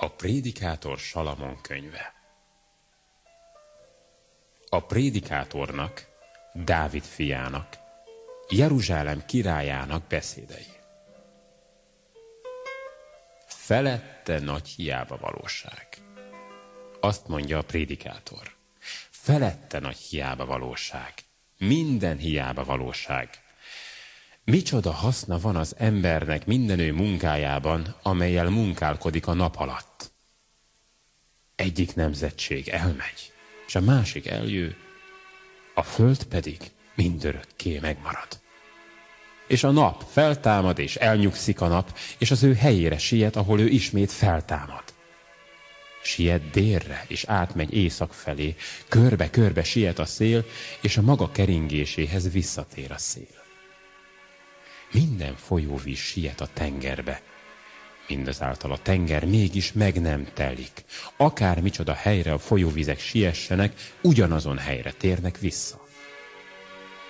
A prédikátor Salamon könyve. A prédikátornak, Dávid fiának, Jeruzsálem királyának beszédei. Felette nagy hiába valóság. Azt mondja a prédikátor. Felette nagy hiába valóság. Minden hiába valóság. Micsoda haszna van az embernek minden ő munkájában, amelyel munkálkodik a nap alatt. Egyik nemzetség elmegy, és a másik eljő, a föld pedig mindörökké megmarad. És a nap feltámad, és elnyugszik a nap, és az ő helyére siet, ahol ő ismét feltámad. Siet délre, és átmegy észak felé, körbe-körbe siet a szél, és a maga keringéséhez visszatér a szél. Minden folyóvíz siet a tengerbe. Mindazáltal a tenger mégis meg nem telik. Akár micsoda helyre a folyóvizek siessenek, ugyanazon helyre térnek vissza.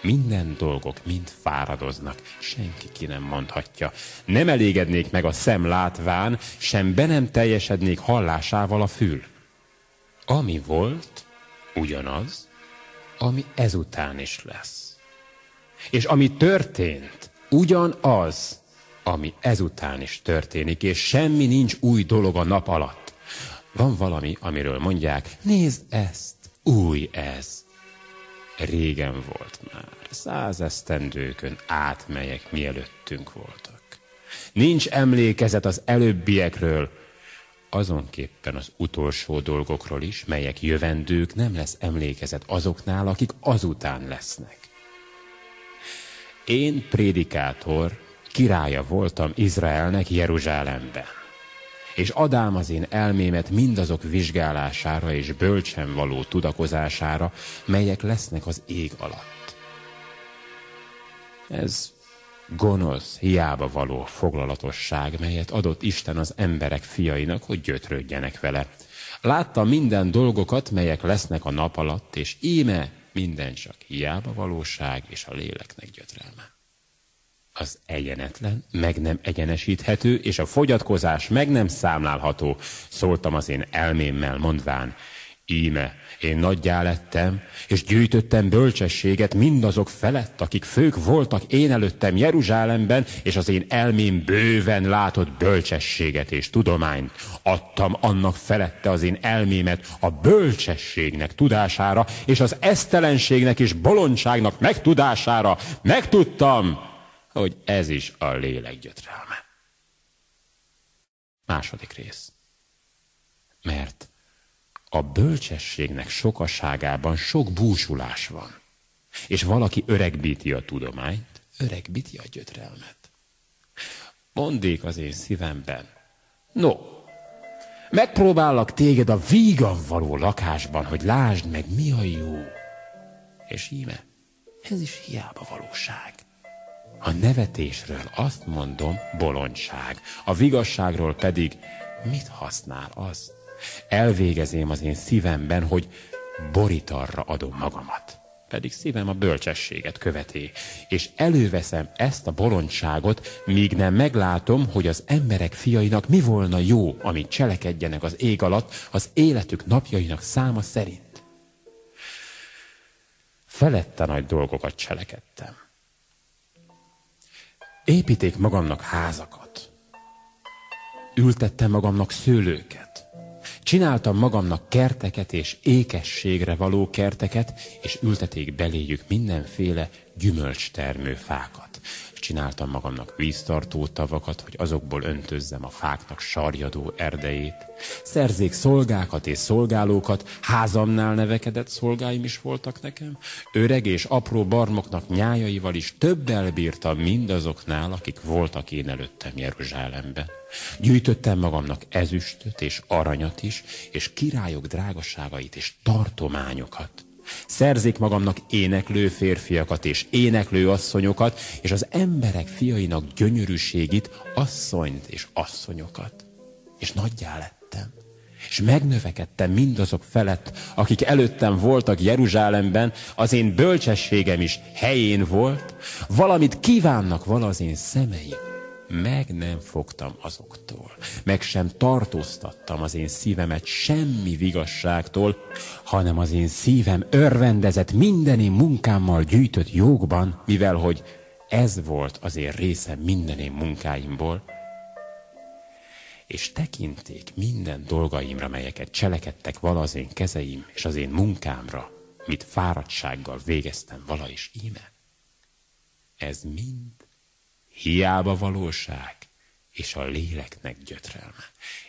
Minden dolgok mind fáradoznak, senki ki nem mondhatja. Nem elégednék meg a szem látván, sem be nem teljesednék hallásával a fül. Ami volt, ugyanaz, ami ezután is lesz. És ami történt, ugyanaz, ami ezután is történik, és semmi nincs új dolog a nap alatt. Van valami, amiről mondják, nézd ezt, új ez. Régen volt már, százesztendőkön át, melyek mielőttünk voltak. Nincs emlékezet az előbbiekről, azonképpen az utolsó dolgokról is, melyek jövendők, nem lesz emlékezet azoknál, akik azután lesznek. Én prédikátor, királya voltam Izraelnek Jeruzsálemben. És adám az én elmémet mindazok vizsgálására és bölcsen való tudakozására, melyek lesznek az ég alatt. Ez gonosz, hiába való foglalatosság, melyet adott Isten az emberek fiainak, hogy gyötrődjenek vele. Látta minden dolgokat, melyek lesznek a nap alatt, és íme minden csak hiába valóság és a léleknek gyötrelme. Az egyenetlen, meg nem egyenesíthető, és a fogyatkozás meg nem számlálható, szóltam az én elmémmel mondván, Íme, én nagyjá lettem, és gyűjtöttem bölcsességet mindazok felett, akik fők voltak én előttem Jeruzsálemben, és az én elmém bőven látott bölcsességet és tudományt. Adtam annak felette az én elmémet a bölcsességnek tudására, és az esztelenségnek és bolondságnak megtudására. Megtudtam, hogy ez is a lélek gyötrelme. Második rész. Mert a bölcsességnek sokaságában sok búsulás van. És valaki öregbíti a tudományt, öregbíti a gyötrelmet. Mondék az én szívemben, no, megpróbállak téged a vígan való lakásban, hogy lásd meg, mi a jó. És íme, ez is hiába valóság. A nevetésről azt mondom, bolondság, a vigasságról pedig mit használ az? Elvégezém az én szívemben, hogy borítarra adom magamat. Pedig szívem a bölcsességet követi, és előveszem ezt a bolondságot, míg nem meglátom, hogy az emberek fiainak mi volna jó, amit cselekedjenek az ég alatt az életük napjainak száma szerint. Felette nagy dolgokat cselekedtem. Építék magamnak házakat. Ültettem magamnak szőlőket. Csináltam magamnak kerteket és ékességre való kerteket, és ülteték beléjük mindenféle gyümölcstermő fákat. Csináltam magamnak víztartó tavakat, hogy azokból öntözzem a fáknak sarjadó erdejét. Szerzék szolgákat és szolgálókat, házamnál nevekedett szolgáim is voltak nekem. Öreg és apró barmoknak nyájaival is többel bírtam mindazoknál, akik voltak én előttem Jeruzsálemben. Gyűjtöttem magamnak ezüstöt és aranyat is, és királyok drágaságait és tartományokat. Szerzik magamnak éneklő férfiakat és éneklő asszonyokat, és az emberek fiainak gyönyörűségét, asszonyt és asszonyokat. És nagyjá lettem. És megnövekedtem mindazok felett, akik előttem voltak Jeruzsálemben, az én bölcsességem is helyén volt, valamit kívánnak vala az én szemeim meg nem fogtam azoktól, meg sem tartóztattam az én szívemet semmi vigasságtól, hanem az én szívem örvendezett mindenén munkámmal gyűjtött jogban, mivel hogy ez volt az én részem mindenén munkáimból, és tekinték minden dolgaimra, melyeket cselekedtek vala az én kezeim, és az én munkámra, mit fáradtsággal végeztem vala is íme. Ez mind hiába valóság, és a léleknek gyötrelme.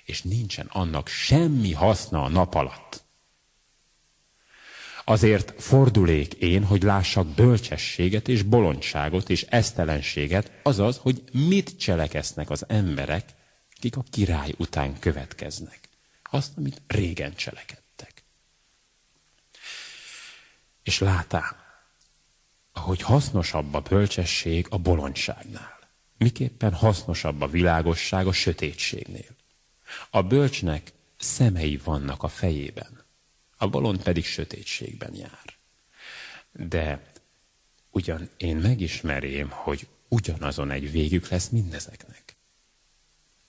És nincsen annak semmi haszna a nap alatt. Azért fordulék én, hogy lássak bölcsességet és bolondságot és esztelenséget, azaz, hogy mit cselekesznek az emberek, kik a király után következnek. Azt, amit régen cselekedtek. És látám, hogy hasznosabb a bölcsesség a bolondságnál. Miképpen hasznosabb a világosság a sötétségnél. A bölcsnek szemei vannak a fejében, a bolond pedig sötétségben jár. De ugyan én megismerém, hogy ugyanazon egy végük lesz mindezeknek.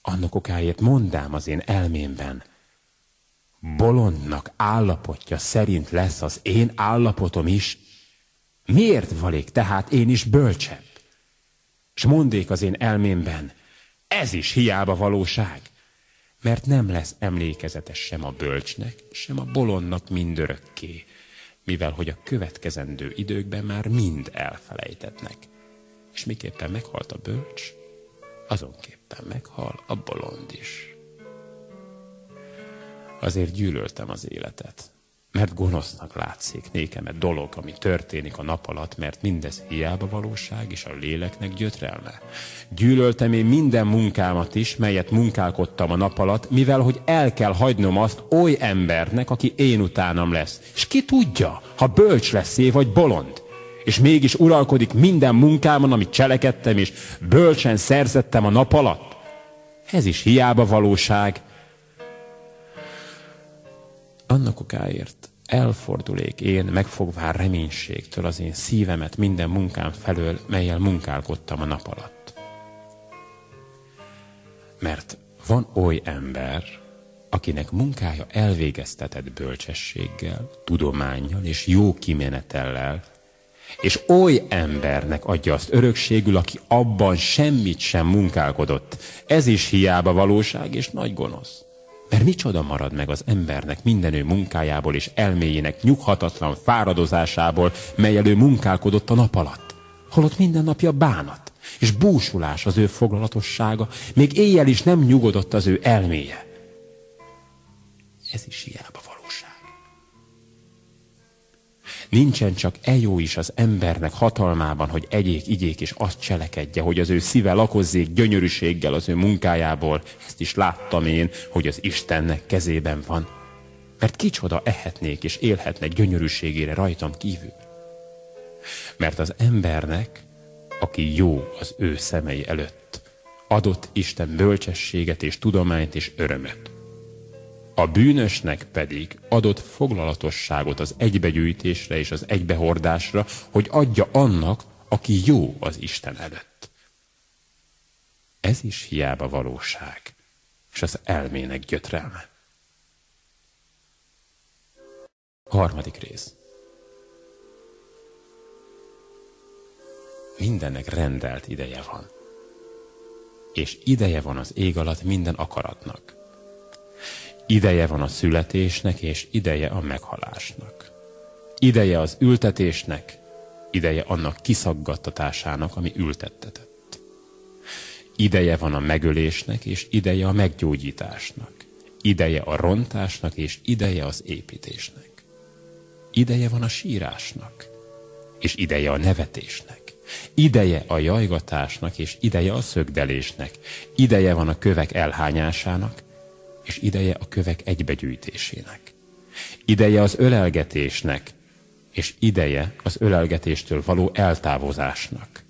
Annak okáért mondám az én elmémben, bolondnak állapotja szerint lesz az én állapotom is, miért valék tehát én is bölcsebb? És mondék az én elmémben, ez is hiába valóság, mert nem lesz emlékezetes sem a bölcsnek, sem a bolondnak mindörökké, mivel hogy a következendő időkben már mind elfelejtetnek. És miképpen meghalt a bölcs, azonképpen meghal a bolond is. Azért gyűlöltem az életet, mert gonosznak látszik nékem egy dolog, ami történik a nap alatt, mert mindez hiába valóság és a léleknek gyötrelme. Gyűlöltem én minden munkámat is, melyet munkálkodtam a nap alatt, mivel hogy el kell hagynom azt oly embernek, aki én utánam lesz. És ki tudja, ha bölcs lesz -e, vagy bolond. És mégis uralkodik minden munkámon, amit cselekedtem, és bölcsen szerzettem a nap alatt. Ez is hiába valóság, annak okáért elfordulék én, megfogván reménységtől az én szívemet minden munkám felől, melyel munkálkodtam a nap alatt. Mert van oly ember, akinek munkája elvégeztetett bölcsességgel, tudományjal és jó kimenetellel, és oly embernek adja azt örökségül, aki abban semmit sem munkálkodott. Ez is hiába valóság és nagy gonosz. Mert micsoda marad meg az embernek mindenő munkájából és elméjének nyughatatlan fáradozásából, melyel ő munkálkodott a nap alatt. Holott minden napja bánat, és búsulás az ő foglalatossága, még éjjel is nem nyugodott az ő elméje. Ez is hiába van. Nincsen csak ejó is az embernek hatalmában, hogy egyék, igyék és azt cselekedje, hogy az ő szíve lakozzék gyönyörűséggel az ő munkájából. Ezt is láttam én, hogy az Istennek kezében van. Mert kicsoda ehetnék és élhetnek gyönyörűségére rajtam kívül. Mert az embernek, aki jó az ő szemei előtt, adott Isten bölcsességet és tudományt és örömöt. A bűnösnek pedig adott foglalatosságot az egybegyűjtésre és az egybehordásra, hogy adja annak, aki jó az Isten előtt. Ez is hiába valóság, és az elmének gyötrelme. Harmadik rész. Mindennek rendelt ideje van. És ideje van az ég alatt minden akaratnak Ideje van a születésnek, és ideje a meghalásnak. Ideje az ültetésnek, ideje annak kiszaggattatásának, ami ültettetett. Ideje van a megölésnek, és ideje a meggyógyításnak. Ideje a rontásnak, és ideje az építésnek. Ideje van a sírásnak, és ideje a nevetésnek. Ideje a jajgatásnak, és ideje a szögdelésnek. Ideje van a kövek elhányásának, és ideje a kövek egybegyűjtésének. Ideje az ölelgetésnek, és ideje az ölelgetéstől való eltávozásnak.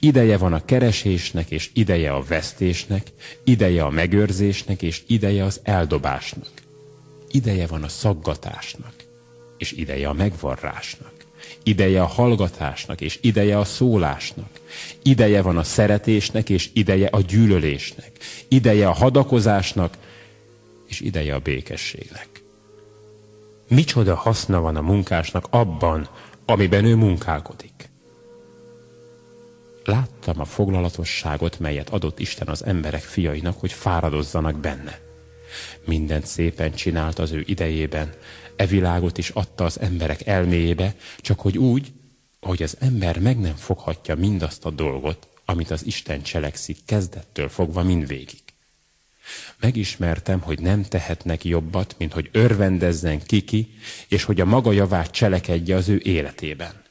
Ideje van a keresésnek, és ideje a vesztésnek, ideje a megőrzésnek, és ideje az eldobásnak. Ideje van a szaggatásnak, és ideje a megvarrásnak. ideje a hallgatásnak, és ideje a szólásnak. Ideje van a szeretésnek, és ideje a gyűlölésnek. Ideje a hadakozásnak, és ideje a békességnek. Micsoda haszna van a munkásnak abban, amiben ő munkálkodik. Láttam a foglalatosságot, melyet adott Isten az emberek fiainak, hogy fáradozzanak benne. Mindent szépen csinált az ő idejében, e világot is adta az emberek elméjébe, csak hogy úgy, hogy az ember meg nem foghatja mindazt a dolgot, amit az Isten cselekszik kezdettől fogva mindvégig. Megismertem, hogy nem tehetnek jobbat, mint hogy örvendezzen kiki, és hogy a maga javát cselekedje az ő életében.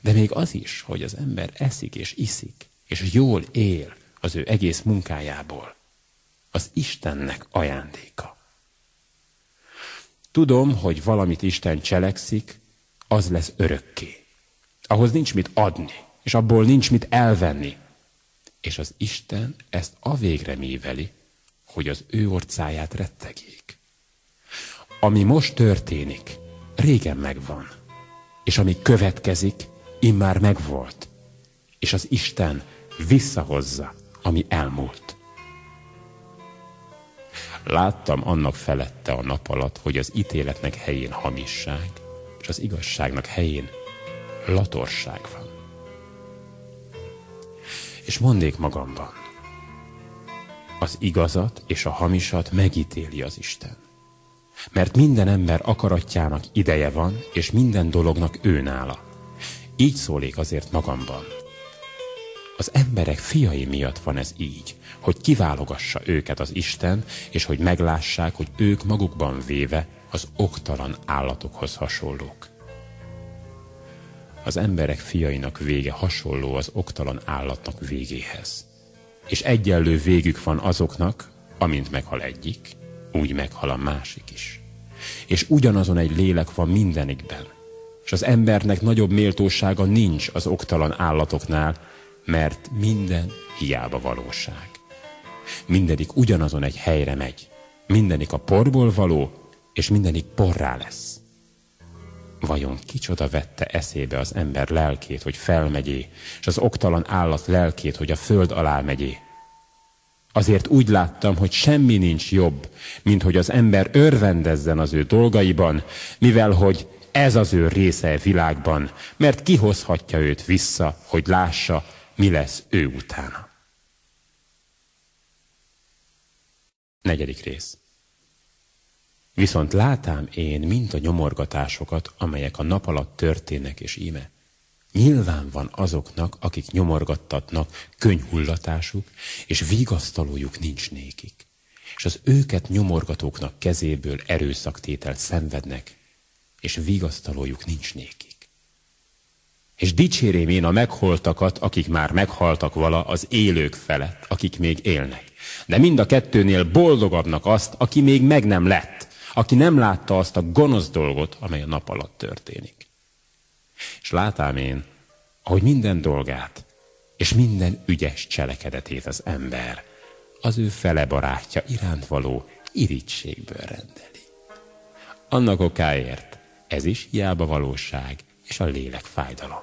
De még az is, hogy az ember eszik és iszik, és jól él az ő egész munkájából, az Istennek ajándéka. Tudom, hogy valamit Isten cselekszik, az lesz örökké. Ahhoz nincs mit adni, és abból nincs mit elvenni. És az Isten ezt a végre míveli, hogy az ő orcáját rettegjék. Ami most történik, régen megvan, és ami következik, immár megvolt, és az Isten visszahozza, ami elmúlt. Láttam annak felette a nap alatt, hogy az ítéletnek helyén hamisság, és az igazságnak helyén latorság van. És mondék magamban, az igazat és a hamisat megítéli az Isten. Mert minden ember akaratjának ideje van, és minden dolognak ő nála. Így szólék azért magamban. Az emberek fiai miatt van ez így, hogy kiválogassa őket az Isten, és hogy meglássák, hogy ők magukban véve az oktalan állatokhoz hasonlók. Az emberek fiainak vége hasonló az oktalan állatnak végéhez. És egyenlő végük van azoknak, amint meghal egyik, úgy meghal a másik is. És ugyanazon egy lélek van mindenikben. És az embernek nagyobb méltósága nincs az oktalan állatoknál, mert minden hiába valóság. Mindenik ugyanazon egy helyre megy. Mindenik a porból való, és mindenik porrá lesz. Vajon kicsoda vette eszébe az ember lelkét, hogy felmegyé, és az oktalan állat lelkét, hogy a föld alá megyé? Azért úgy láttam, hogy semmi nincs jobb, mint hogy az ember örvendezzen az ő dolgaiban, mivel hogy ez az ő része világban, mert kihozhatja őt vissza, hogy lássa, mi lesz ő utána. Negyedik rész. Viszont látám én mint a nyomorgatásokat, amelyek a nap alatt történnek, és íme. Nyilván van azoknak, akik nyomorgattatnak könyhullatásuk, és vigasztalójuk nincs nékik. És az őket nyomorgatóknak kezéből erőszaktétel szenvednek, és vigasztalójuk nincs nékik. És dicsérém én a megholtakat, akik már meghaltak vala az élők felett, akik még élnek. De mind a kettőnél boldogabbnak azt, aki még meg nem lett, aki nem látta azt a gonosz dolgot, amely a nap alatt történik. És látám én, ahogy minden dolgát és minden ügyes cselekedetét az ember az ő fele barátja iránt való irítségből rendeli. Annak okáért ez is hiába valóság, és a lélek fájdalom.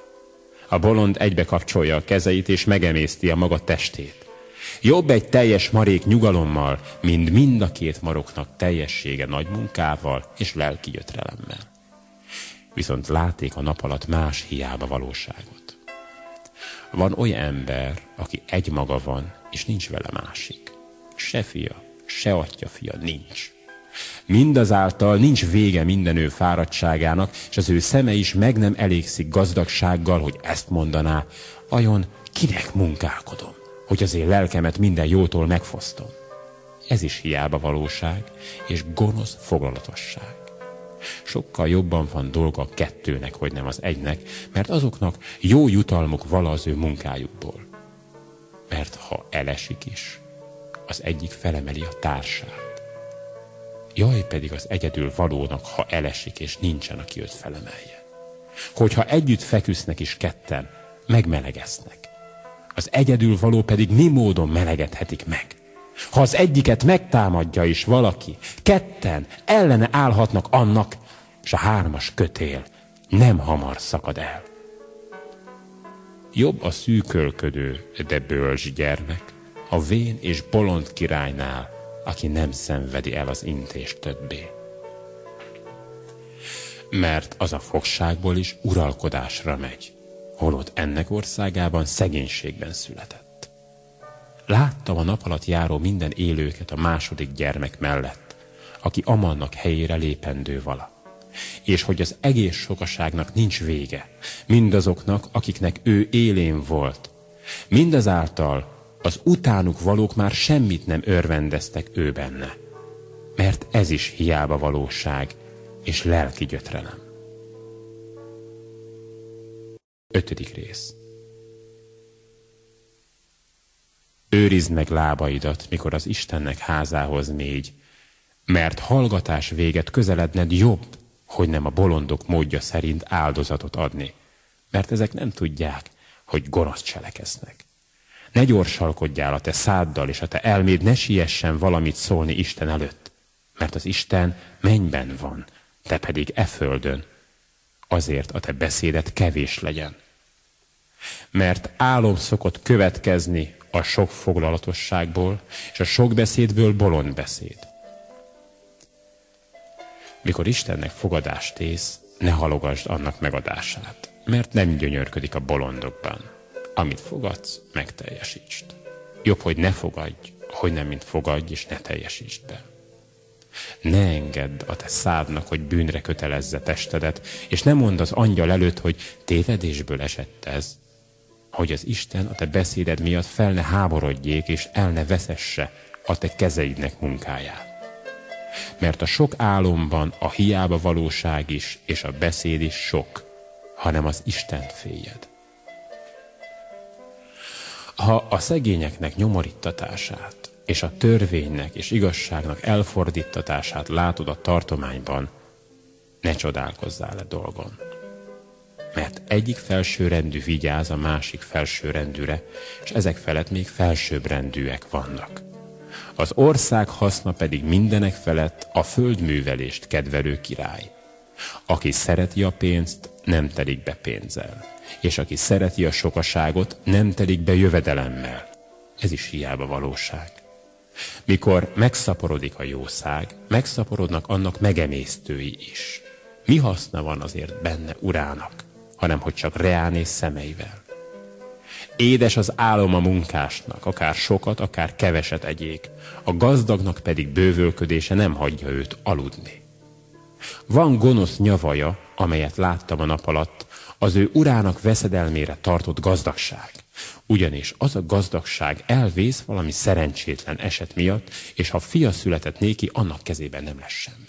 A bolond egybe kapcsolja a kezeit, és megemészti a maga testét. Jobb egy teljes marék nyugalommal, mint mind a két maroknak teljessége nagy munkával és lelki jötrelemmel. Viszont láték a nap alatt más hiába valóságot. Van olyan ember, aki egy maga van, és nincs vele másik. Se fia, se atya fia nincs. Mindazáltal nincs vége minden ő fáradtságának, és az ő szeme is meg nem elégszik gazdagsággal, hogy ezt mondaná, vajon kinek munkálkodom, hogy az én lelkemet minden jótól megfosztom. Ez is hiába valóság, és gonosz foglalatosság. Sokkal jobban van dolga a kettőnek, hogy nem az egynek, mert azoknak jó jutalmuk vala az ő munkájukból. Mert ha elesik is, az egyik felemeli a társát. Jaj pedig az egyedül valónak, ha elesik, és nincsen, aki őt felemelje. Hogyha együtt feküsznek is ketten, megmelegesznek. Az egyedül való pedig mi módon melegedhetik meg? Ha az egyiket megtámadja is valaki, ketten ellene állhatnak annak, és a hármas kötél nem hamar szakad el. Jobb a szűkölködő, de bölcs gyermek, a vén és bolond királynál, aki nem szenvedi el az intést többé. Mert az a fogságból is uralkodásra megy, holott ennek országában szegénységben született. Láttam a nap alatt járó minden élőket a második gyermek mellett, aki Amannak helyére lépendő vala és hogy az egész sokaságnak nincs vége, mindazoknak, akiknek ő élén volt. Mindazáltal az utánuk valók már semmit nem örvendeztek ő benne, mert ez is hiába valóság és lelki gyötrelem. Ötödik rész Őrizd meg lábaidat, mikor az Istennek házához mégy, mert hallgatás véget közeledned jobb, hogy nem a bolondok módja szerint áldozatot adni, mert ezek nem tudják, hogy gonosz cselekesznek. Ne gyorsalkodjál a te száddal, és a te elméd ne siessen valamit szólni Isten előtt, mert az Isten mennyben van, te pedig e földön. Azért a te beszédet kevés legyen. Mert álom szokott következni a sok foglalatosságból, és a sok beszédből bolond beszéd. Mikor Istennek fogadást tész, ne halogasd annak megadását, mert nem gyönyörködik a bolondokban. Amit fogadsz, megteljesítsd. Jobb, hogy ne fogadj, hogy nem mint fogadj, és ne teljesítsd be. Ne engedd a te szádnak, hogy bűnre kötelezze testedet, és ne mondd az angyal előtt, hogy tévedésből esett ez, hogy az Isten a te beszéded miatt fel ne háborodjék, és el ne veszesse a te kezeidnek munkáját mert a sok álomban a hiába valóság is, és a beszéd is sok, hanem az Isten féljed. Ha a szegényeknek nyomorítatását, és a törvénynek és igazságnak elfordítatását látod a tartományban, ne csodálkozzál le dolgon. Mert egyik felsőrendű vigyáz a másik felsőrendűre, és ezek felett még felsőbbrendűek vannak az ország haszna pedig mindenek felett a földművelést kedvelő király. Aki szereti a pénzt, nem telik be pénzzel, és aki szereti a sokaságot, nem telik be jövedelemmel. Ez is hiába valóság. Mikor megszaporodik a jószág, megszaporodnak annak megemésztői is. Mi haszna van azért benne urának, hanem hogy csak reálnéz szemeivel. Édes az álom a munkásnak, akár sokat, akár keveset egyék, a gazdagnak pedig bővölködése nem hagyja őt aludni. Van gonosz nyavaja, amelyet láttam a nap alatt, az ő urának veszedelmére tartott gazdagság. Ugyanis az a gazdagság elvész valami szerencsétlen eset miatt, és ha fia született néki, annak kezében nem lesz semmi.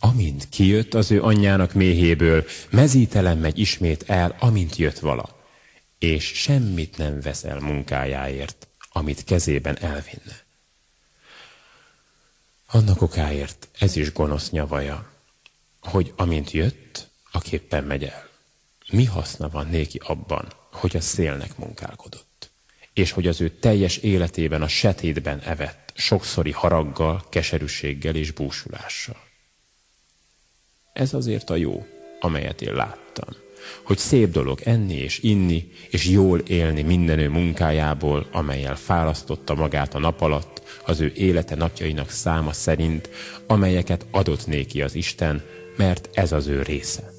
Amint kijött az ő anyjának méhéből, mezítelen megy ismét el, amint jött vala és semmit nem veszel munkájáért, amit kezében elvinne. Annak okáért ez is gonosz nyavaja, hogy amint jött, aképpen megy el. Mi haszna van néki abban, hogy a szélnek munkálkodott, és hogy az ő teljes életében a setétben evett, sokszori haraggal, keserűséggel és búsulással. Ez azért a jó, amelyet én láttam hogy szép dolog enni és inni, és jól élni mindenő munkájából, amelyel fárasztotta magát a nap alatt, az ő élete napjainak száma szerint, amelyeket adott néki az Isten, mert ez az ő része.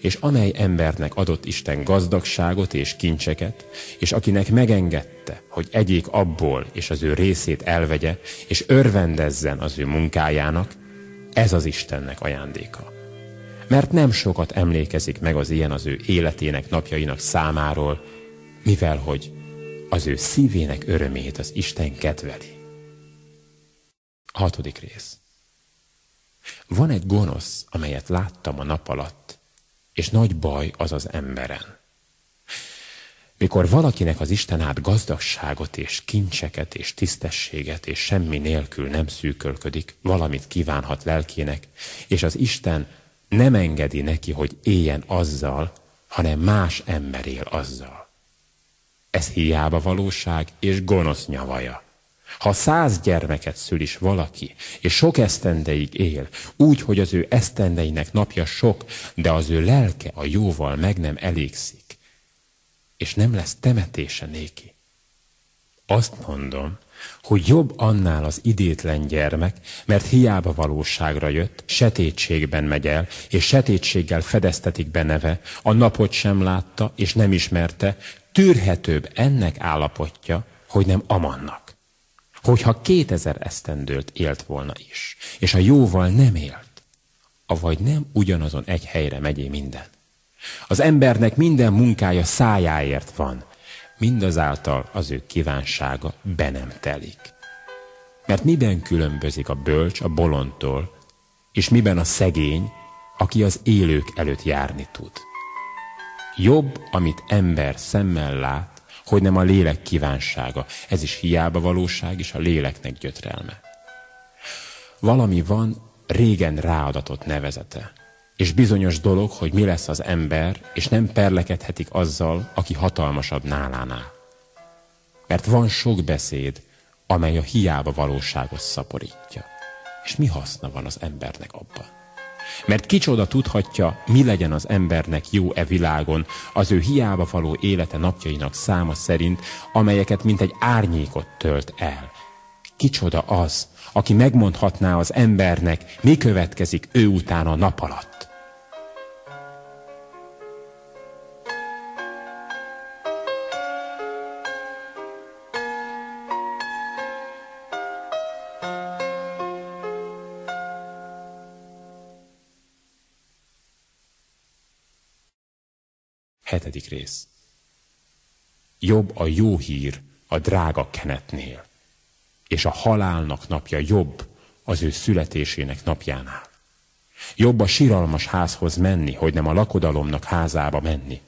És amely embernek adott Isten gazdagságot és kincseket, és akinek megengedte, hogy egyék abból, és az ő részét elvegye, és örvendezzen az ő munkájának, ez az Istennek ajándéka mert nem sokat emlékezik meg az ilyen az ő életének, napjainak számáról, mivel hogy az ő szívének örömét az Isten kedveli. Hatodik rész. Van egy gonosz, amelyet láttam a nap alatt, és nagy baj az az emberen. Mikor valakinek az Isten át gazdagságot és kincseket és tisztességet és semmi nélkül nem szűkölködik, valamit kívánhat lelkének, és az Isten nem engedi neki, hogy éljen azzal, hanem más ember él azzal. Ez hiába valóság és gonosz nyavaja. Ha száz gyermeket szül is valaki, és sok esztendeig él, úgy, hogy az ő esztendeinek napja sok, de az ő lelke a jóval meg nem elégszik, és nem lesz temetése néki. Azt mondom, hogy jobb annál az idétlen gyermek, mert hiába valóságra jött, setétségben megy el, és setétséggel fedeztetik be neve, a napot sem látta, és nem ismerte, tűrhetőbb ennek állapotja, hogy nem amannak. Hogyha kétezer esztendőt élt volna is, és a jóval nem élt, avagy nem ugyanazon egy helyre megyé minden. Az embernek minden munkája szájáért van, mindazáltal az ő kívánsága be nem telik. Mert miben különbözik a bölcs a bolondtól, és miben a szegény, aki az élők előtt járni tud. Jobb, amit ember szemmel lát, hogy nem a lélek kívánsága. Ez is hiába valóság, és a léleknek gyötrelme. Valami van régen ráadatott nevezete. És bizonyos dolog, hogy mi lesz az ember, és nem perlekedhetik azzal, aki hatalmasabb nálánál. Mert van sok beszéd, amely a hiába valóságos szaporítja. És mi haszna van az embernek abban? Mert kicsoda tudhatja, mi legyen az embernek jó e világon, az ő hiába való élete napjainak száma szerint, amelyeket mint egy árnyékot tölt el. Kicsoda az, aki megmondhatná az embernek, mi következik ő után a nap alatt. Hetedik rész. Jobb a jó hír a drága kenetnél, és a halálnak napja jobb az ő születésének napjánál. Jobb a siralmas házhoz menni, hogy nem a lakodalomnak házába menni,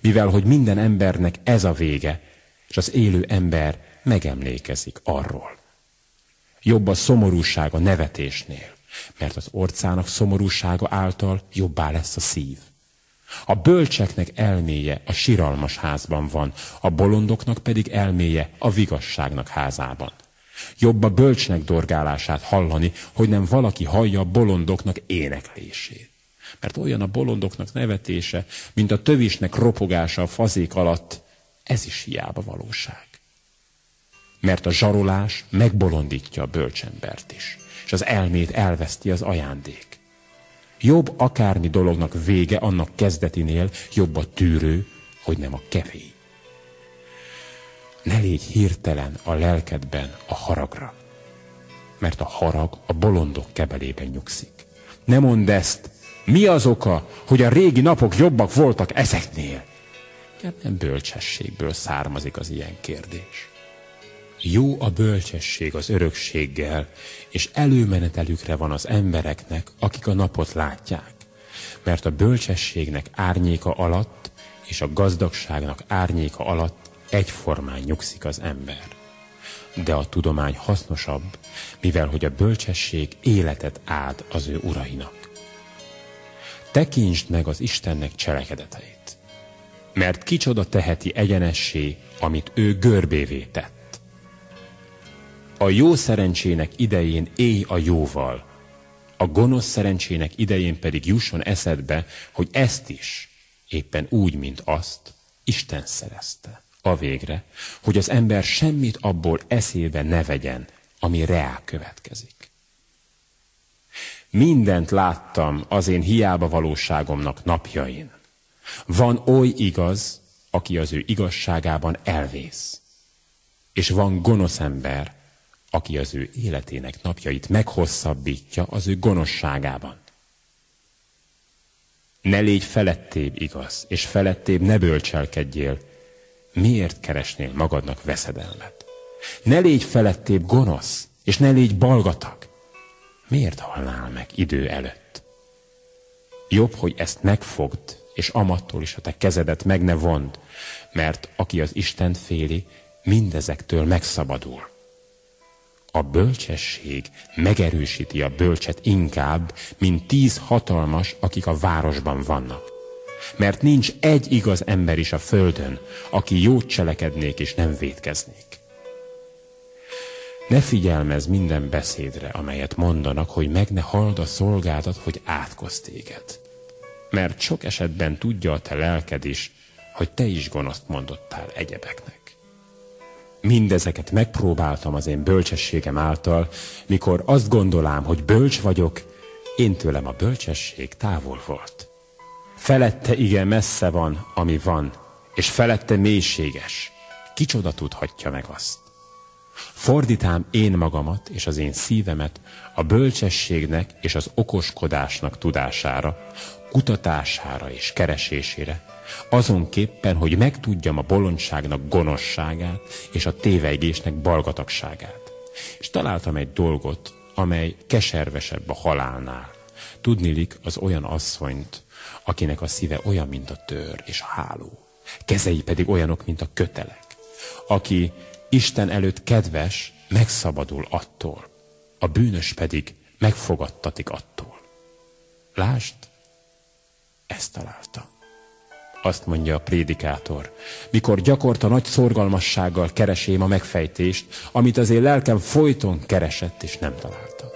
mivel hogy minden embernek ez a vége, és az élő ember megemlékezik arról. Jobb a szomorúság a nevetésnél, mert az orcának szomorúsága által jobbá lesz a szív. A bölcseknek elméje a siralmas házban van, a bolondoknak pedig elméje a vigasságnak házában. Jobb a bölcsnek dorgálását hallani, hogy nem valaki hallja a bolondoknak éneklését. Mert olyan a bolondoknak nevetése, mint a tövisnek ropogása a fazék alatt, ez is hiába valóság. Mert a zsarolás megbolondítja a bölcsembert is, és az elmét elveszti az ajándék. Jobb akármi dolognak vége annak kezdetinél, jobb a tűrő, hogy nem a kevély. Ne légy hirtelen a lelkedben a haragra, mert a harag a bolondok kebelében nyugszik. Ne mondd ezt, mi az oka, hogy a régi napok jobbak voltak ezeknél? Mert nem bölcsességből származik az ilyen kérdés. Jó a bölcsesség az örökséggel, és előmenetelükre van az embereknek, akik a napot látják. Mert a bölcsességnek árnyéka alatt és a gazdagságnak árnyéka alatt egyformán nyugszik az ember. De a tudomány hasznosabb, mivel hogy a bölcsesség életet áld az ő urainak. Tekintsd meg az Istennek cselekedeteit, mert kicsoda teheti egyenessé, amit ő görbévé tett. A jó szerencsének idején élj a jóval, a gonosz szerencsének idején pedig jusson eszedbe, hogy ezt is, éppen úgy, mint azt, Isten szerezte. A végre, hogy az ember semmit abból eszébe ne vegyen, ami reál következik. Mindent láttam az én hiába valóságomnak napjain. Van oly igaz, aki az ő igazságában elvész. És van gonosz ember, aki az ő életének napjait meghosszabbítja az ő gonoszságában. Ne légy felettébb igaz, és felettébb ne bölcselkedjél, miért keresnél magadnak veszedelmet? Ne légy felettébb gonosz, és ne légy balgatag. Miért halnál meg idő előtt? Jobb, hogy ezt megfogd, és amattól is a te kezedet meg ne vond, mert aki az Isten féli, mindezektől megszabadul. A bölcsesség megerősíti a bölcset inkább, mint tíz hatalmas, akik a városban vannak. Mert nincs egy igaz ember is a földön, aki jót cselekednék és nem védkeznék. Ne figyelmez minden beszédre, amelyet mondanak, hogy meg ne halld a szolgádat, hogy átkoz téged. Mert sok esetben tudja a te lelked is, hogy te is gonoszt mondottál egyebeknek. Mindezeket megpróbáltam az én bölcsességem által, mikor azt gondolám, hogy bölcs vagyok, én tőlem a bölcsesség távol volt. Felette igen messze van, ami van, és felette mélységes. Kicsoda tudhatja meg azt? Fordítám én magamat és az én szívemet a bölcsességnek és az okoskodásnak tudására, kutatására és keresésére, azonképpen, hogy megtudjam a bolondságnak gonoszságát és a tévegésnek balgatagságát. És találtam egy dolgot, amely keservesebb a halálnál. Tudnilik az olyan asszonyt, akinek a szíve olyan, mint a tör és a háló. Kezei pedig olyanok, mint a kötelek. Aki Isten előtt kedves, megszabadul attól. A bűnös pedig megfogadtatik attól. Lásd, ezt találtam. Azt mondja a prédikátor, mikor gyakorta nagy szorgalmassággal keresém a megfejtést, amit az én lelkem folyton keresett és nem találtam.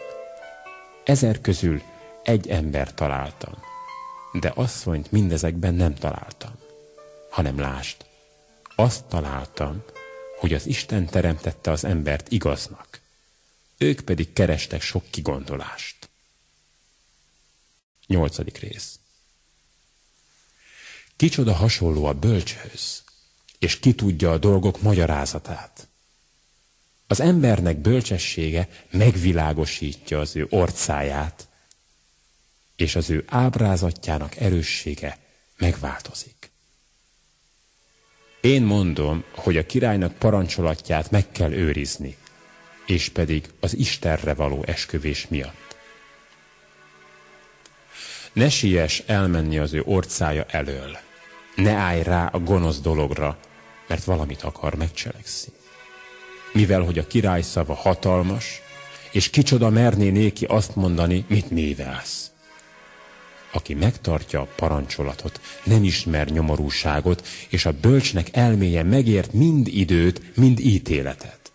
Ezer közül egy ember találtam, de asszonyt mindezekben nem találtam, hanem lást, azt találtam, hogy az Isten teremtette az embert igaznak, ők pedig kerestek sok kigondolást. Nyolcadik rész. Kicsoda hasonló a bölcshöz, és ki tudja a dolgok magyarázatát. Az embernek bölcsessége megvilágosítja az ő orcáját, és az ő ábrázatjának erőssége megváltozik. Én mondom, hogy a királynak parancsolatját meg kell őrizni, és pedig az Istenre való esküvés miatt. Ne siess elmenni az ő orcája elől, ne állj rá a gonosz dologra, mert valamit akar megcselekszni. Mivel, hogy a király szava hatalmas, és kicsoda merné néki azt mondani, mit mévelsz. Aki megtartja a parancsolatot, nem ismer nyomorúságot, és a bölcsnek elméje megért mind időt, mind ítéletet.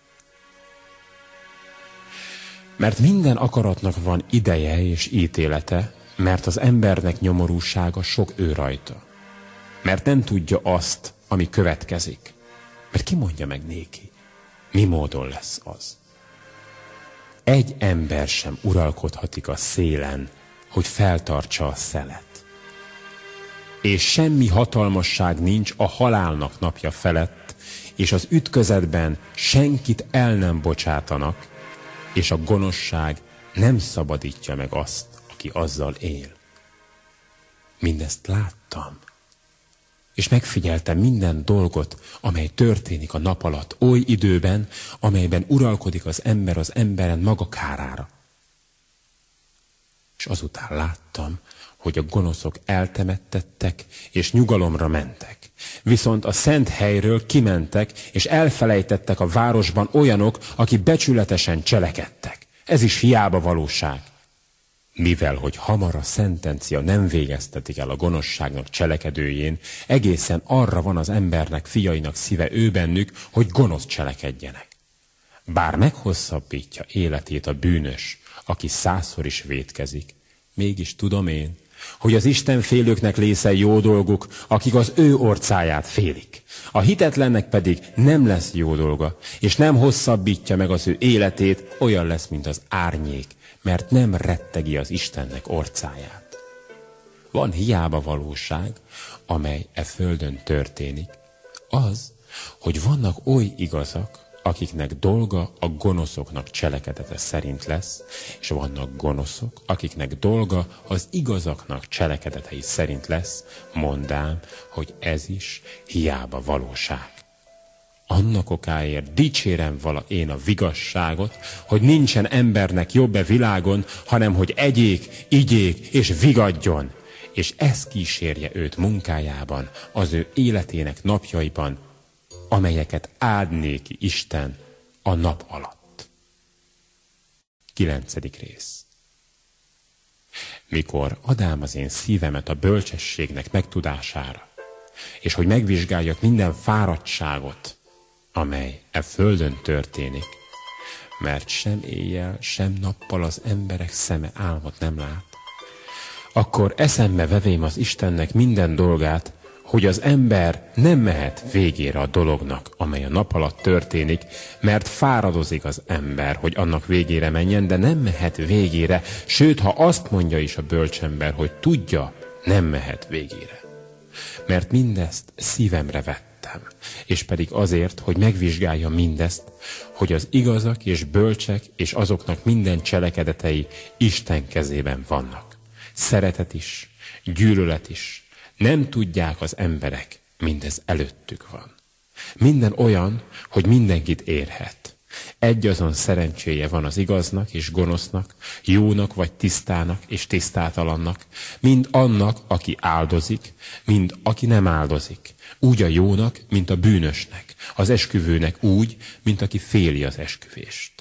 Mert minden akaratnak van ideje és ítélete, mert az embernek nyomorúsága sok ő rajta mert nem tudja azt, ami következik. Mert ki mondja meg néki, mi módon lesz az? Egy ember sem uralkodhatik a szélen, hogy feltartsa a szelet. És semmi hatalmasság nincs a halálnak napja felett, és az ütközetben senkit el nem bocsátanak, és a gonoszság nem szabadítja meg azt, aki azzal él. Mindezt láttam, és megfigyeltem minden dolgot, amely történik a nap alatt, oly időben, amelyben uralkodik az ember az emberen maga kárára. És azután láttam, hogy a gonoszok eltemettettek, és nyugalomra mentek. Viszont a szent helyről kimentek, és elfelejtettek a városban olyanok, akik becsületesen cselekedtek. Ez is hiába valóság mivel hogy hamar a szentencia nem végeztetik el a gonoszságnak cselekedőjén, egészen arra van az embernek, fiainak szíve ő bennük, hogy gonosz cselekedjenek. Bár meghosszabbítja életét a bűnös, aki százszor is vétkezik, mégis tudom én, hogy az Isten félőknek lésze jó dolguk, akik az ő orcáját félik. A hitetlennek pedig nem lesz jó dolga, és nem hosszabbítja meg az ő életét, olyan lesz, mint az árnyék, mert nem rettegi az Istennek orcáját. Van hiába valóság, amely e földön történik, az, hogy vannak oly igazak, akiknek dolga a gonoszoknak cselekedete szerint lesz, és vannak gonoszok, akiknek dolga az igazaknak cselekedetei szerint lesz, mondám, hogy ez is hiába valóság annak okáért dicsérem vala én a vigasságot, hogy nincsen embernek jobb-e világon, hanem hogy egyék, igyék és vigadjon, és ez kísérje őt munkájában, az ő életének napjaiban, amelyeket áldnéki Isten a nap alatt. Kilencedik rész. Mikor adám az én szívemet a bölcsességnek megtudására, és hogy megvizsgáljak minden fáradtságot, amely e földön történik, mert sem éjjel, sem nappal az emberek szeme álmot nem lát. Akkor eszembe vevém az Istennek minden dolgát, hogy az ember nem mehet végére a dolognak, amely a nap alatt történik, mert fáradozik az ember, hogy annak végére menjen, de nem mehet végére, sőt, ha azt mondja is a bölcsember, hogy tudja, nem mehet végére. Mert mindezt szívemre vettem, és pedig azért, hogy megvizsgálja mindezt, hogy az igazak és bölcsek és azoknak minden cselekedetei Isten kezében vannak. Szeretet is, gyűlölet is, nem tudják az emberek, mindez előttük van. Minden olyan, hogy mindenkit érhet. Egy azon szerencséje van az igaznak és gonosznak, jónak vagy tisztának és tisztátalannak, mind annak, aki áldozik, mind aki nem áldozik. Úgy a jónak, mint a bűnösnek, az esküvőnek úgy, mint aki féli az esküvést.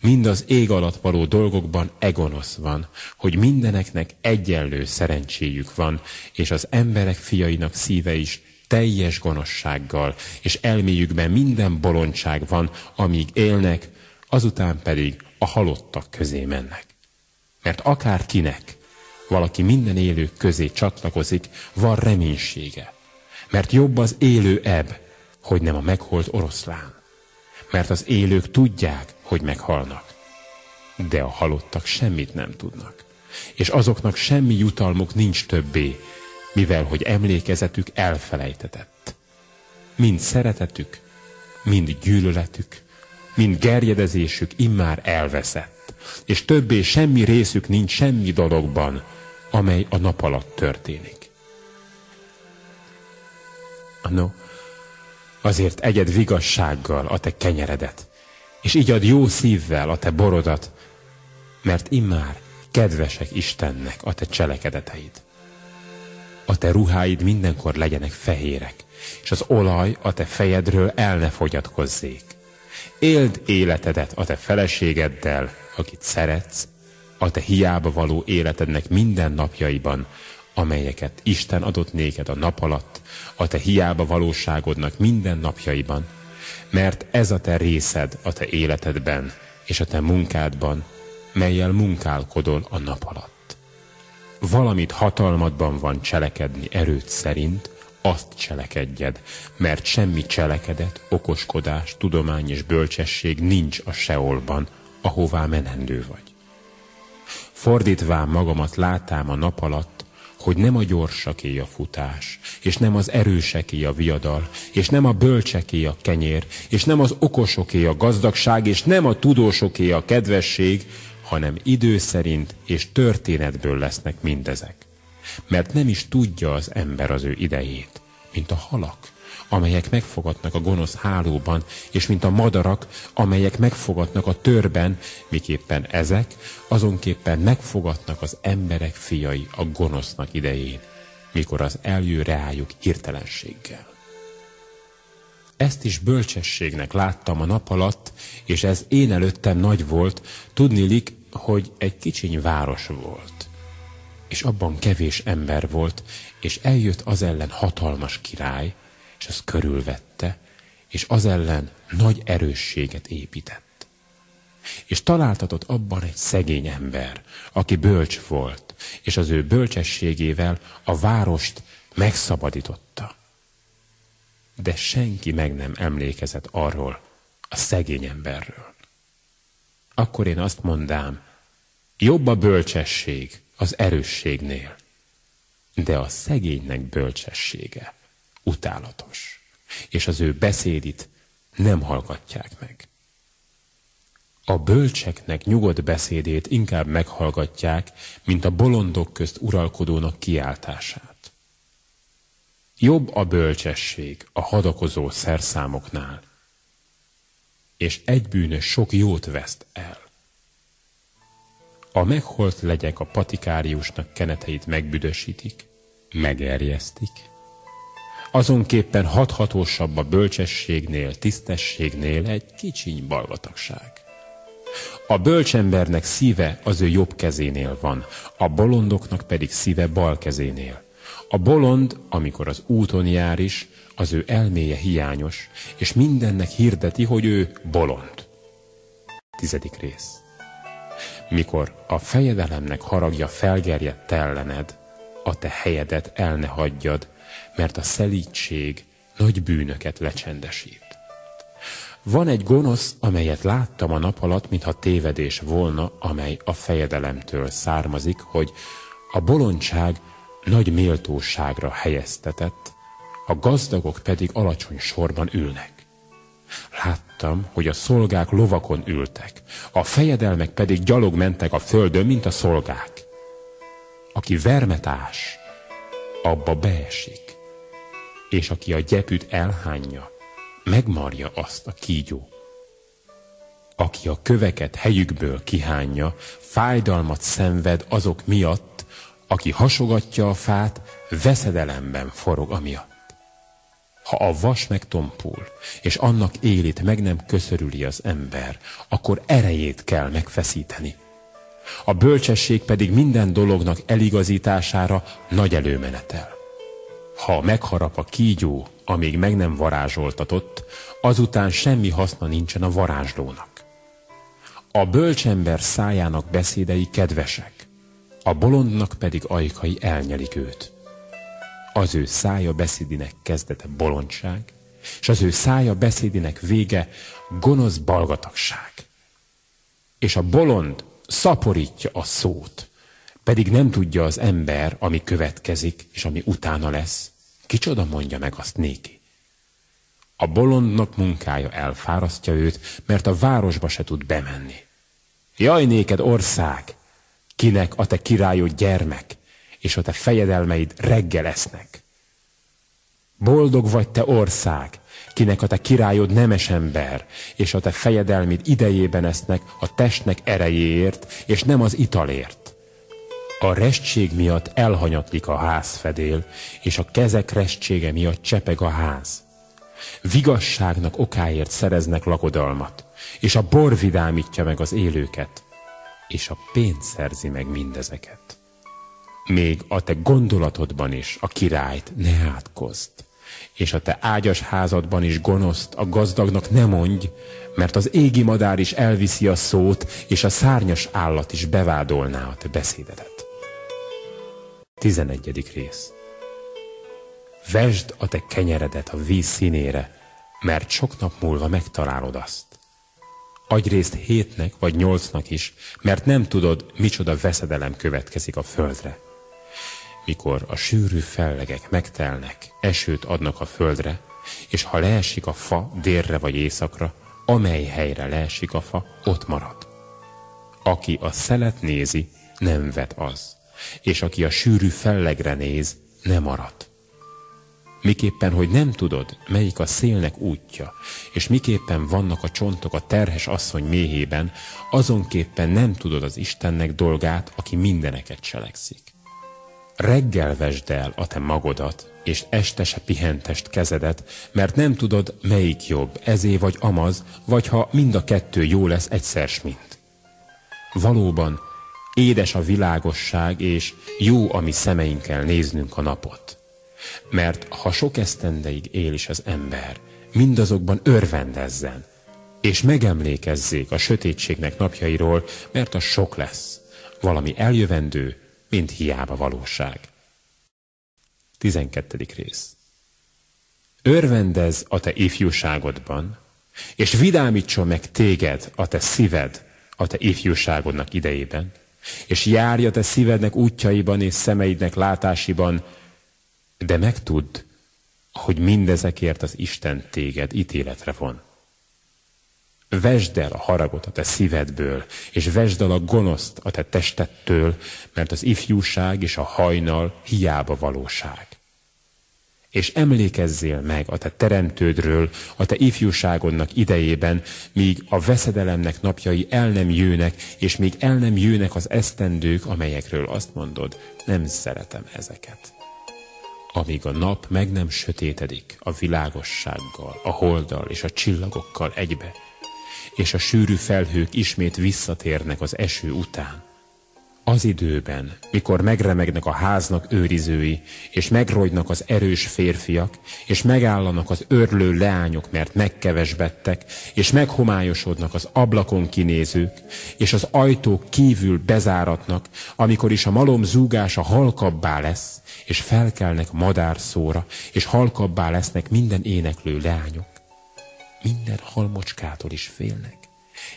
Mind az ég alatt való dolgokban egonosz van, hogy mindeneknek egyenlő szerencséjük van, és az emberek fiainak szíve is teljes gonoszsággal, és elméjükben minden bolondság van, amíg élnek, azután pedig a halottak közé mennek. Mert akár kinek, valaki minden élők közé csatlakozik, van reménysége. Mert jobb az élő ebb, hogy nem a megholt oroszlán. Mert az élők tudják, hogy meghalnak. De a halottak semmit nem tudnak. És azoknak semmi jutalmuk nincs többé, mivel hogy emlékezetük elfelejtetett. Mind szeretetük, mind gyűlöletük, mind gerjedezésük immár elveszett, és többé semmi részük nincs semmi dologban, amely a nap alatt történik. No, azért egyed vigassággal a te kenyeredet, és így ad jó szívvel a te borodat, mert immár kedvesek Istennek a te cselekedeteid. A te ruháid mindenkor legyenek fehérek, és az olaj a te fejedről el ne fogyatkozzék. Éld életedet a te feleségeddel, akit szeretsz, a te hiába való életednek minden napjaiban, amelyeket Isten adott néked a nap alatt, a te hiába valóságodnak minden napjaiban, mert ez a te részed a te életedben és a te munkádban, melyel munkálkodol a nap alatt. Valamit hatalmadban van cselekedni erőt szerint, azt cselekedjed, mert semmi cselekedet, okoskodás, tudomány és bölcsesség nincs a seolban, ahová menendő vagy. Fordítván magamat látám a nap alatt, hogy nem a gyorsaké a futás, és nem az erőseké a viadal, és nem a bölcseké a kenyér, és nem az okosoké a gazdagság, és nem a tudósoké a kedvesség, hanem idő szerint és történetből lesznek mindezek. Mert nem is tudja az ember az ő idejét, mint a halak amelyek megfogatnak a gonosz hálóban, és mint a madarak, amelyek megfogatnak a törben, miképpen ezek azonképpen megfogatnak az emberek fiai a gonosznak idején, mikor az eljő reájuk hirtelenséggel. Ezt is bölcsességnek láttam a nap alatt, és ez én előttem nagy volt, tudnilik, hogy egy kicsiny város volt. És abban kevés ember volt, és eljött az ellen hatalmas király, és az körülvette, és az ellen nagy erősséget épített. És találtatott abban egy szegény ember, aki bölcs volt, és az ő bölcsességével a várost megszabadította. De senki meg nem emlékezett arról, a szegény emberről. Akkor én azt mondám, jobb a bölcsesség az erősségnél, de a szegénynek bölcsessége utálatos, és az ő beszédit nem hallgatják meg. A bölcseknek nyugodt beszédét inkább meghallgatják, mint a bolondok közt uralkodónak kiáltását. Jobb a bölcsesség a hadakozó szerszámoknál, és egy bűnös sok jót veszt el. A megholt legyek a patikáriusnak keneteit megbüdösítik, megerjesztik, azonképpen hathatósabb a bölcsességnél, tisztességnél egy kicsiny balgatagság. A bölcsembernek szíve az ő jobb kezénél van, a bolondoknak pedig szíve bal kezénél. A bolond, amikor az úton jár is, az ő elméje hiányos, és mindennek hirdeti, hogy ő bolond. Tizedik rész. Mikor a fejedelemnek haragja felgerjedt ellened, a te helyedet el ne hagyjad, mert a szelítség nagy bűnöket lecsendesít. Van egy gonosz, amelyet láttam a nap alatt, mintha tévedés volna, amely a fejedelemtől származik, hogy a bolondság nagy méltóságra helyeztetett, a gazdagok pedig alacsony sorban ülnek. Láttam, hogy a szolgák lovakon ültek, a fejedelmek pedig gyalog mentek a földön, mint a szolgák. Aki vermetás, abba beesik, és aki a gyepüt elhányja, megmarja azt a kígyó. Aki a köveket helyükből kihányja, fájdalmat szenved azok miatt, aki hasogatja a fát, veszedelemben forog amiatt. Ha a vas megtompul, és annak élét meg nem köszörüli az ember, akkor erejét kell megfeszíteni. A bölcsesség pedig minden dolognak eligazítására nagy előmenetel. Ha megharap a kígyó, amíg meg nem varázsoltatott, azután semmi haszna nincsen a varázslónak. A bölcsember szájának beszédei kedvesek, a bolondnak pedig ajkai elnyelik őt. Az ő szája beszédinek kezdete bolondság, és az ő szája beszédinek vége gonosz balgatagság. És a bolond szaporítja a szót, pedig nem tudja az ember, ami következik, és ami utána lesz, kicsoda mondja meg azt néki. A bolondnak munkája elfárasztja őt, mert a városba se tud bemenni. Jaj néked ország, kinek a te királyod gyermek, és a te fejedelmeid reggel lesznek. Boldog vagy te ország, kinek a te királyod nemes ember, és a te fejedelmid idejében esznek a testnek erejéért, és nem az italért. A restség miatt elhanyatlik a házfedél, és a kezek restsége miatt csepeg a ház. Vigasságnak okáért szereznek lakodalmat, és a bor vidámítja meg az élőket, és a pénz szerzi meg mindezeket. Még a te gondolatodban is a királyt ne átkozd, és a te ágyas házadban is gonoszt a gazdagnak ne mondj, mert az égi madár is elviszi a szót, és a szárnyas állat is bevádolná a te beszédedet. 11. rész Vesd a te kenyeredet a víz színére, mert sok nap múlva megtalálod azt. Agyrészt hétnek vagy nyolcnak is, mert nem tudod, micsoda veszedelem következik a földre. Mikor a sűrű fellegek megtelnek, esőt adnak a földre, és ha leesik a fa délre vagy északra, amely helyre leesik a fa, ott marad. Aki a szelet nézi, nem vet az, és aki a sűrű fellegre néz, nem marad. Miképpen, hogy nem tudod, melyik a szélnek útja, és miképpen vannak a csontok a terhes asszony méhében, azonképpen nem tudod az Istennek dolgát, aki mindeneket cselekszik. Reggel vesd el a te magodat, és este se pihentest kezedet, mert nem tudod, melyik jobb, ezé vagy amaz, vagy ha mind a kettő jó lesz egyszer mint. Valóban, édes a világosság, és jó, ami szemeinkkel néznünk a napot. Mert ha sok esztendeig él is az ember, mindazokban örvendezzen, és megemlékezzék a sötétségnek napjairól, mert a sok lesz, valami eljövendő, mint hiába valóság. 12. rész Örvendez a te ifjúságodban, és vidámítson meg téged a te szíved a te ifjúságodnak idejében, és járja te szívednek útjaiban és szemeidnek látásiban, de megtudd, hogy mindezekért az Isten téged ítéletre von. Vesd el a haragot a te szívedből, és vesd el a gonoszt a te testettől, mert az ifjúság és a hajnal hiába valóság. És emlékezzél meg a te teremtődről, a te ifjúságodnak idejében, míg a veszedelemnek napjai el nem jönnek, és míg el nem jönnek az esztendők, amelyekről azt mondod, nem szeretem ezeket amíg a nap meg nem sötétedik a világossággal, a holddal és a csillagokkal egybe, és a sűrű felhők ismét visszatérnek az eső után. Az időben, mikor megremegnek a háznak őrizői, és megrogynak az erős férfiak, és megállanak az örlő leányok, mert megkevesbettek, és meghomályosodnak az ablakon kinézők, és az ajtók kívül bezáratnak, amikor is a malom zúgása halkabbá lesz, és felkelnek madárszóra, és halkabbá lesznek minden éneklő leányok. Minden halmocskától is félnek,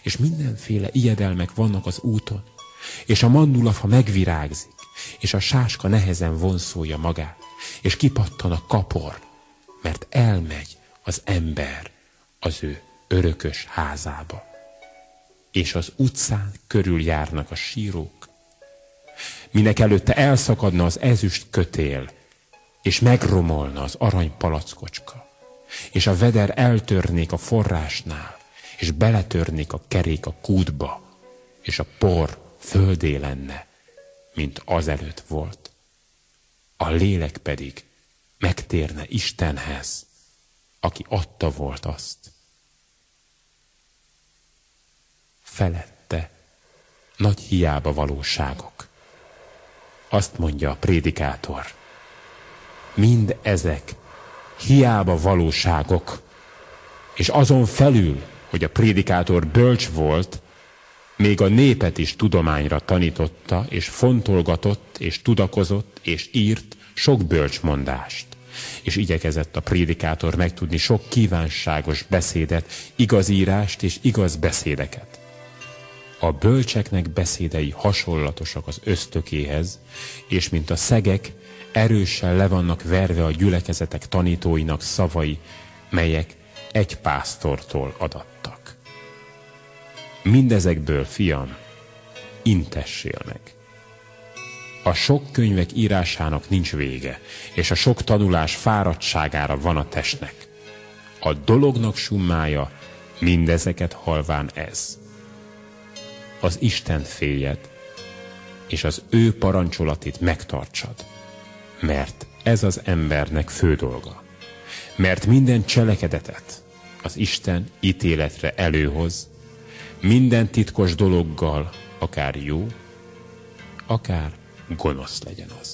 és mindenféle ijedelmek vannak az úton, és a mandulafa megvirágzik, és a sáska nehezen vonszolja magát, és kipattan a kapor, mert elmegy az ember az ő örökös házába. És az utcán körül járnak a sírók, minek előtte elszakadna az ezüst kötél, és megromolna az arany palackocska, és a veder eltörnék a forrásnál, és beletörnék a kerék a kútba, és a por földé lenne, mint azelőtt volt. A lélek pedig megtérne Istenhez, aki adta volt azt. Felette nagy hiába valóságok. Azt mondja a prédikátor. Mind ezek hiába valóságok, és azon felül, hogy a prédikátor bölcs volt, még a népet is tudományra tanította, és fontolgatott, és tudakozott, és írt sok bölcsmondást. És igyekezett a prédikátor megtudni sok kívánságos beszédet, igazírást és igaz beszédeket. A bölcseknek beszédei hasonlatosak az ösztökéhez, és mint a szegek, erősen le vannak verve a gyülekezetek tanítóinak szavai, melyek egy pásztortól adattak. Mindezekből, fiam, intessél meg. A sok könyvek írásának nincs vége, és a sok tanulás fáradtságára van a testnek. A dolognak summája mindezeket halván ez. Az Isten féljed, és az ő parancsolatit megtartsad, mert ez az embernek fő dolga. Mert minden cselekedetet az Isten ítéletre előhoz, minden titkos dologgal, akár jó, akár gonosz legyen az.